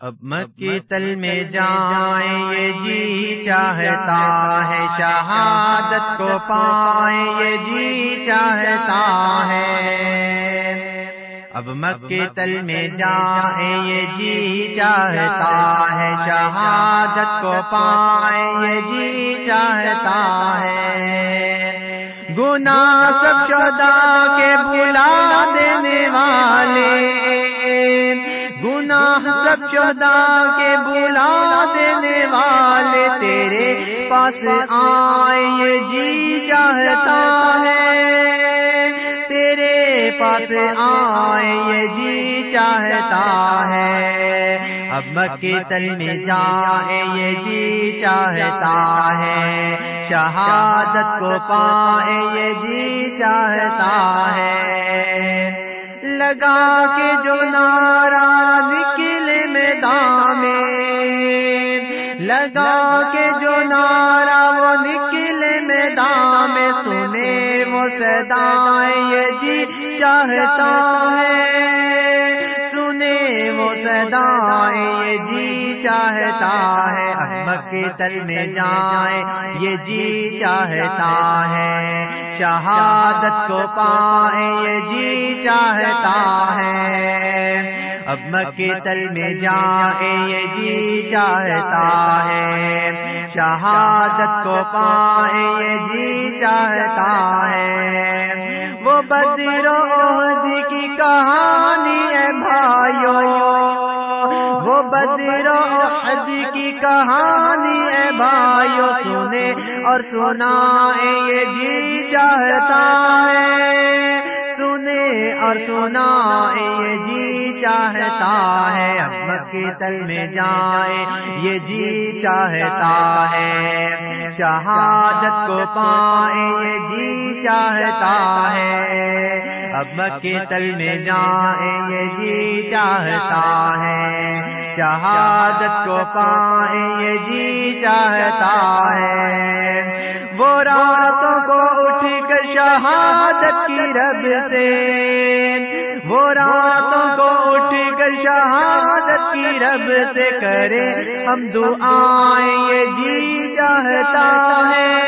اب مکی تل میں جائیں یہ جی چاہتا ہے شہادت کو پائیں یہ جی چاہتا ہے۔ اب مکی تل میں جائیں یہ جی چاہتا ہے شہادت کو پائیں یہ جی چاہتا ہے۔ گنا سب چودہ کے بلا دینے والے۔ سب چودہ کے بلا دینے والے تیرے پاس آئے جی چاہتا ہے۔ تیرے پاس آئے جی چاہتا ہے۔ اب مکی تل میں جائے یہ جی چاہتا ہے۔ شہادت کو پائے یہ جی چاہتا ہے۔ لگا کے جو نارا لگا کے جو نارا وہ نکلے میدان میں، سنے وہ سدائیں یہ جی چاہتا ہے۔ سنے وہ سدائیں یہ جی چاہتا ہے۔ احمد کے تل میں جائیں، یہ جی چاہتا ہے۔ شہادت کو پائے یہ جی چاہتا ہے۔ اب مکے تل میں جائے، یہ جی چاہتا ہے۔ شہادت کو پائے، یہ جی چاہتا ہے۔ وہ بدرو کی کہانی ہے بھائیو۔ وہ بدرو حد کی کہانی ہے بھائیو۔ سنے اور سنا یہ جی چاہتا ہے۔ سنے اور سنا یہ جی چاہتا ہے، اب کے تل میں جائے۔ یہ جی چاہتا ہے، شہادت کو پائے۔ یہ جی چاہتا ہے، اب کے تل میں جائیں یہ جی چاہتا ہے، شہادت کو پائیں یہ جی چاہتا کی رب سے۔ وہ راتوں کو اٹھ کر شہادت کی رب سے کرے۔ ہم دعائیں یہ جی چاہتا ہے۔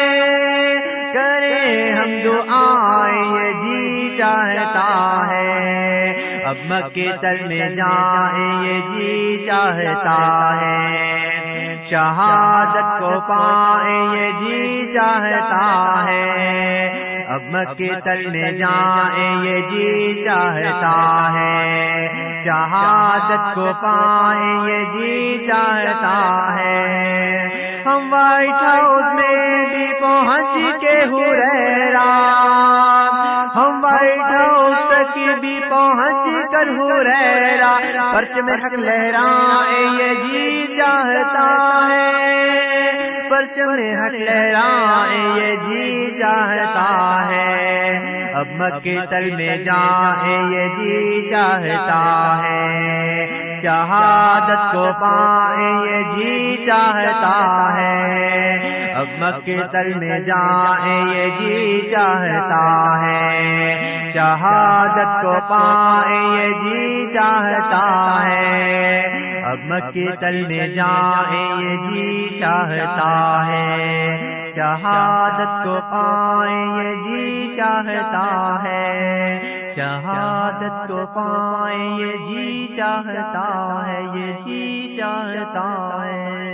کرے، ہم دعائیں یہ جی چاہتا ہے۔ اب مکے تل میں جائیں یہ جی چاہتا ہے۔ شہادت کو پائیں یہ جی چاہتا ہے۔ اب مکے تل میں جائیں یہ جی چاہتا ہے۔ شہادت کو پائیں یہ جی چاہتا ہے۔ ہم وائٹ ہاؤس میں بھی پہنچ کے ہو ہم وائٹ ہاؤس تک بھی پہنچ کر ہو پرچ میں حق لہرا یہ جی چاہتا ہے۔ پرچ میں حق لہرا یہ جی چاہتا ہے۔ اب مکے تل میں جائے یہ جی چاہتا ہے۔ شہادت کو پائے یہ جی چاہتا ہے۔ اب مکے تل میں جائیں یہ جی چاہتا ہے۔ شہادت کو پائیں یہ جی چاہتا ہے۔ اب مکے تل میں جائیں یہ جی چاہتا ہے۔ شہادت کو پائیں یہ جی چاہتا ہے۔ شہادت کو پائیں یہ جی چاہتا ہے یہ جی چاہتا ہے۔